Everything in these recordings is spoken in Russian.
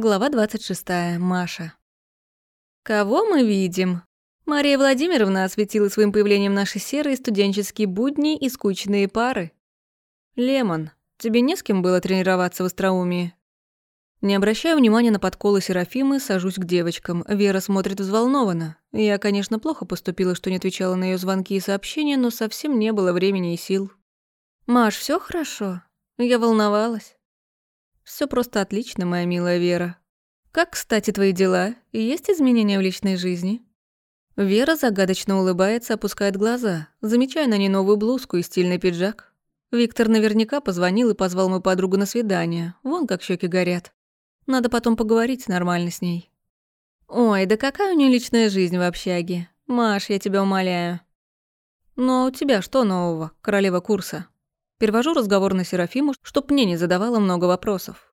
Глава 26. Маша. Кого мы видим? Мария Владимировна осветила своим появлением наши серые студенческие будни и скучные пары. Лемон, тебе не с кем было тренироваться в остроумии? Не обращая внимания на подколы Серафимы, сажусь к девочкам. Вера смотрит взволнованно. Я, конечно, плохо поступила, что не отвечала на ее звонки и сообщения, но совсем не было времени и сил. «Маш, все хорошо?» Я волновалась. Все просто отлично, моя милая Вера. Как, кстати, твои дела? Есть изменения в личной жизни? Вера загадочно улыбается, опускает глаза, замечая на ней новую блузку и стильный пиджак. Виктор наверняка позвонил и позвал мою подругу на свидание. Вон как щеки горят. Надо потом поговорить нормально с ней. Ой, да какая у нее личная жизнь в общаге? Маш, я тебя умоляю. Но у тебя что нового, королева курса? Перевожу разговор на Серафиму, чтоб мне не задавала много вопросов.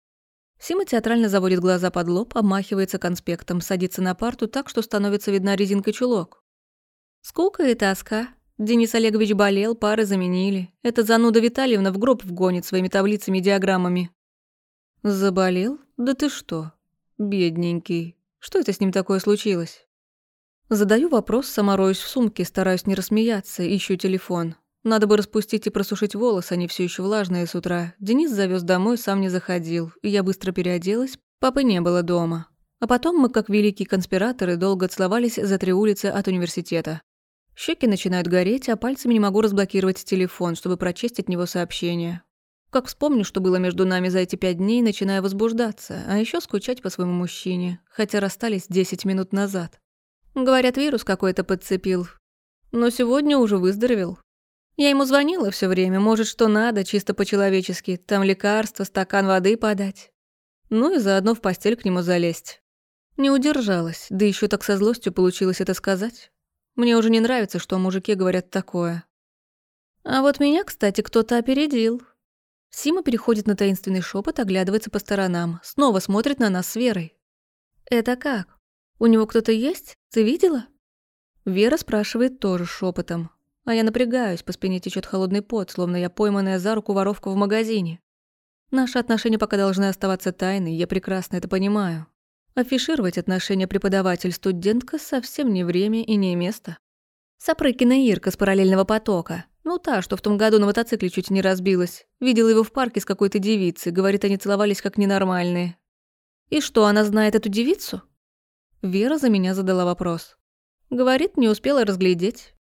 Сима театрально заводит глаза под лоб, обмахивается конспектом, садится на парту так, что становится видна резинка чулок. Скука и тоска. Денис Олегович болел, пары заменили. Это зануда Витальевна в гроб вгонит своими таблицами и диаграммами. Заболел? Да ты что? Бедненький. Что это с ним такое случилось? Задаю вопрос, сама в сумке, стараюсь не рассмеяться, ищу телефон. Надо бы распустить и просушить волосы, они все еще влажные с утра. Денис завез домой, сам не заходил. И я быстро переоделась, папы не было дома. А потом мы, как великие конспираторы, долго целовались за три улицы от университета. Щеки начинают гореть, а пальцами не могу разблокировать телефон, чтобы прочесть от него сообщение. Как вспомню, что было между нами за эти пять дней, начинаю возбуждаться, а еще скучать по своему мужчине, хотя расстались десять минут назад. Говорят, вирус какой-то подцепил. Но сегодня уже выздоровел. Я ему звонила все время, может, что надо, чисто по-человечески, там лекарства, стакан воды подать. Ну и заодно в постель к нему залезть. Не удержалась, да еще так со злостью получилось это сказать. Мне уже не нравится, что о мужике говорят такое. А вот меня, кстати, кто-то опередил. Сима переходит на таинственный шепот, оглядывается по сторонам, снова смотрит на нас с Верой. «Это как? У него кто-то есть? Ты видела?» Вера спрашивает тоже шепотом, а я напрягаюсь, по спине течет холодный пот, словно я пойманная за руку воровка в магазине. Наши отношения пока должны оставаться тайной, я прекрасно это понимаю. Афишировать отношения преподаватель-студентка совсем не время и не место. Сапрыкина Ирка с параллельного потока. Ну, та, что в том году на мотоцикле чуть не разбилась. Видела его в парке с какой-то девицей. Говорит, они целовались как ненормальные. И что, она знает эту девицу? Вера за меня задала вопрос. Говорит, не успела разглядеть.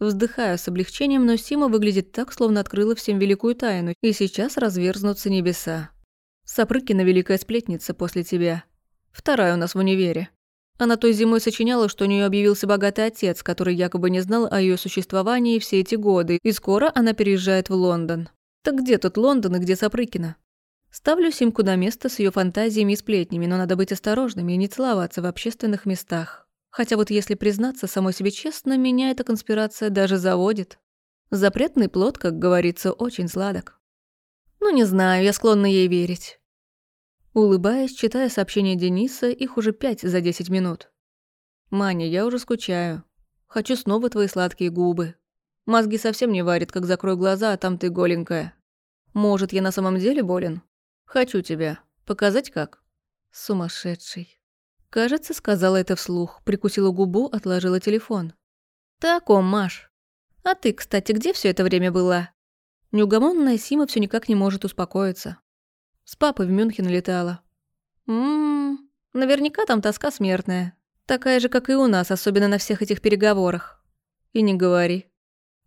Вздыхаю с облегчением, но Сима выглядит так, словно открыла всем великую тайну, и сейчас разверзнутся небеса. Сапрыкина великая сплетница после тебя. Вторая у нас в универе. Она той зимой сочиняла, что у нее объявился богатый отец, который якобы не знал о ее существовании все эти годы, и скоро она переезжает в Лондон. Так где тут Лондон и где Сапрыкина? Ставлю Симку на место с ее фантазиями и сплетнями, но надо быть осторожными и не целоваться в общественных местах. Хотя вот если признаться самой себе честно, меня эта конспирация даже заводит. Запретный плод, как говорится, очень сладок. Ну, не знаю, я склонна ей верить. Улыбаясь, читая сообщение Дениса, их уже пять за десять минут. «Маня, я уже скучаю. Хочу снова твои сладкие губы. Мозги совсем не варят, как закрою глаза, а там ты голенькая. Может, я на самом деле болен? Хочу тебя. Показать как?» Сумасшедший. Кажется, сказала это вслух, прикусила губу, отложила телефон. «Таком, Маш. А ты, кстати, где все это время была?» Неугомонная Сима все никак не может успокоиться. С папой в Мюнхен летала. Ммм, наверняка там тоска смертная. Такая же, как и у нас, особенно на всех этих переговорах. И не говори.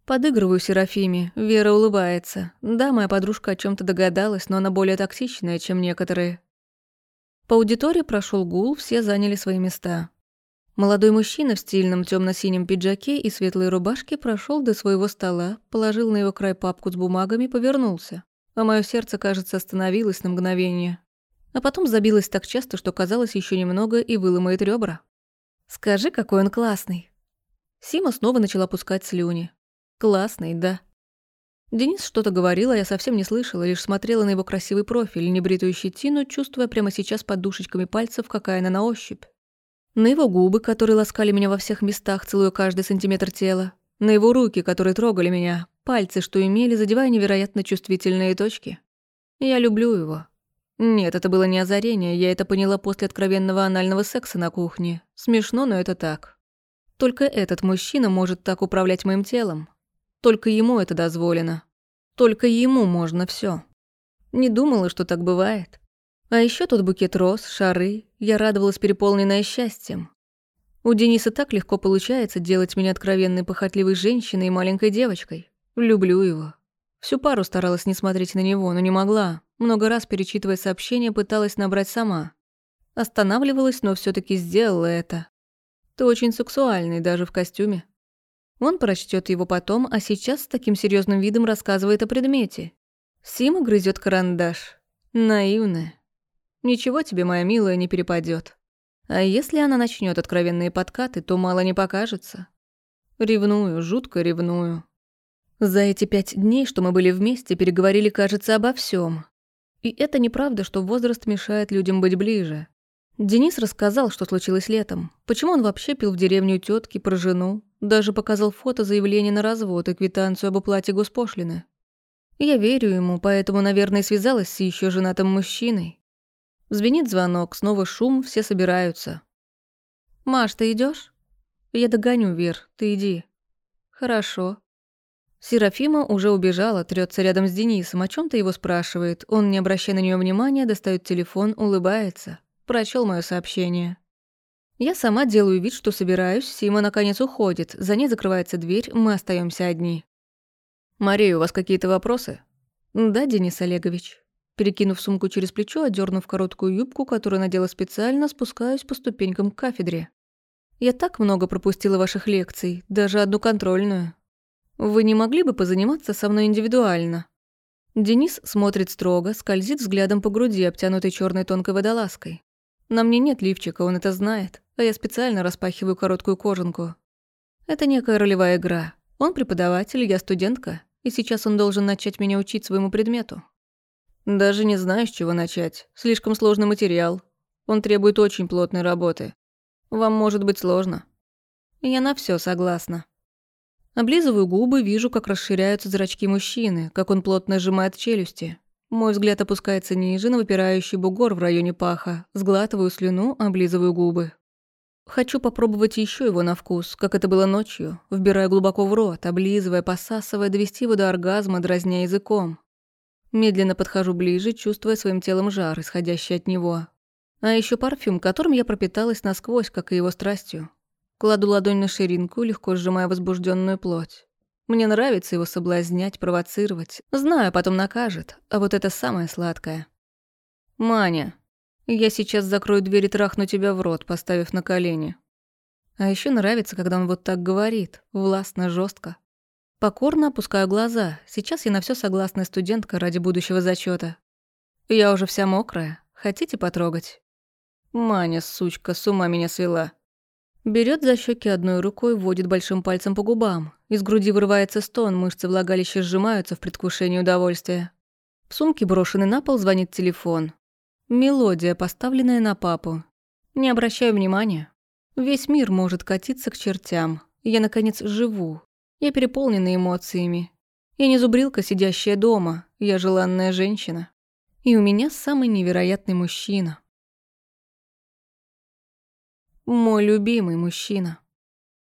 Подыгрываю Серафиме, Вера улыбается. Да, моя подружка о чем то догадалась, но она более токсичная, чем некоторые. По аудитории прошел гул, все заняли свои места. Молодой мужчина в стильном темно синем пиджаке и светлой рубашке прошел до своего стола, положил на его край папку с бумагами, повернулся. А мое сердце, кажется, остановилось на мгновение. А потом забилось так часто, что казалось еще немного и выломает ребра. «Скажи, какой он классный!» Сима снова начала пускать слюни. «Классный, да». Денис что-то говорил, а я совсем не слышала, лишь смотрела на его красивый профиль, небритую щетину, чувствуя прямо сейчас подушечками пальцев, какая она на ощупь. На его губы, которые ласкали меня во всех местах, целуя каждый сантиметр тела. На его руки, которые трогали меня. Пальцы, что имели, задевая невероятно чувствительные точки. Я люблю его. Нет, это было не озарение, я это поняла после откровенного анального секса на кухне. Смешно, но это так. Только этот мужчина может так управлять моим телом. Только ему это дозволено. Только ему можно все. Не думала, что так бывает. А еще тот букет роз, шары. Я радовалась переполненная счастьем. У Дениса так легко получается делать меня откровенной похотливой женщиной и маленькой девочкой. Люблю его. Всю пару старалась не смотреть на него, но не могла. Много раз, перечитывая сообщения, пыталась набрать сама. Останавливалась, но все таки сделала это. Ты очень сексуальный, даже в костюме. Он прочтет его потом, а сейчас с таким серьезным видом рассказывает о предмете. Сима грызет карандаш. Наивная. Ничего тебе, моя милая, не перепадет. А если она начнет откровенные подкаты, то мало не покажется. Ревную, жутко ревную. За эти пять дней, что мы были вместе, переговорили, кажется, обо всем. И это неправда, что возраст мешает людям быть ближе. Денис рассказал, что случилось летом. Почему он вообще пил в деревню тетки про жену. Даже показал фото заявления на развод и квитанцию об уплате госпошлины. Я верю ему, поэтому, наверное, связалась с еще женатым мужчиной. Звенит звонок, снова шум, все собираются. «Маш, ты идешь? «Я догоню, Вер, ты иди». «Хорошо». Серафима уже убежала, трется рядом с Денисом, о чем то его спрашивает. Он, не обращая на нее внимания, достает телефон, улыбается. Прочел мое сообщение. Я сама делаю вид, что собираюсь, Сима наконец уходит, за ней закрывается дверь, мы остаемся одни. «Мария, у вас какие-то вопросы?» «Да, Денис Олегович». Перекинув сумку через плечо, одернув короткую юбку, которую надела специально, спускаюсь по ступенькам к кафедре. «Я так много пропустила ваших лекций, даже одну контрольную. Вы не могли бы позаниматься со мной индивидуально?» Денис смотрит строго, скользит взглядом по груди, обтянутой черной тонкой водолазкой. На мне нет лифчика, он это знает, а я специально распахиваю короткую кожанку. Это некая ролевая игра. Он преподаватель, я студентка, и сейчас он должен начать меня учить своему предмету. Даже не знаю, с чего начать. Слишком сложный материал. Он требует очень плотной работы. Вам может быть сложно. Я на все согласна. Облизываю губы, вижу, как расширяются зрачки мужчины, как он плотно сжимает челюсти. Мой взгляд опускается ниже, на выпирающий бугор в районе паха. Сглатываю слюну, облизываю губы. Хочу попробовать еще его на вкус, как это было ночью, вбирая глубоко в рот, облизывая, посасывая, довести его до оргазма, дразня языком. Медленно подхожу ближе, чувствуя своим телом жар, исходящий от него. А еще парфюм, которым я пропиталась насквозь, как и его страстью. Кладу ладонь на ширинку, легко сжимая возбужденную плоть. Мне нравится его соблазнять, провоцировать. Знаю, потом накажет. А вот это самое сладкое. «Маня, я сейчас закрою дверь и трахну тебя в рот, поставив на колени». А еще нравится, когда он вот так говорит, властно, жестко. Покорно опускаю глаза. Сейчас я на все согласная студентка ради будущего зачета. Я уже вся мокрая. Хотите потрогать? Маня, сучка, с ума меня свела. Берет за щеки одной рукой, вводит большим пальцем по губам. Из груди вырывается стон, мышцы влагалища сжимаются в предвкушении удовольствия. В сумке, брошенный на пол, звонит телефон. Мелодия, поставленная на папу. Не обращаю внимания. Весь мир может катиться к чертям. Я, наконец, живу. Я переполнена эмоциями. Я не зубрилка, сидящая дома. Я желанная женщина. И у меня самый невероятный мужчина. Мой любимый мужчина.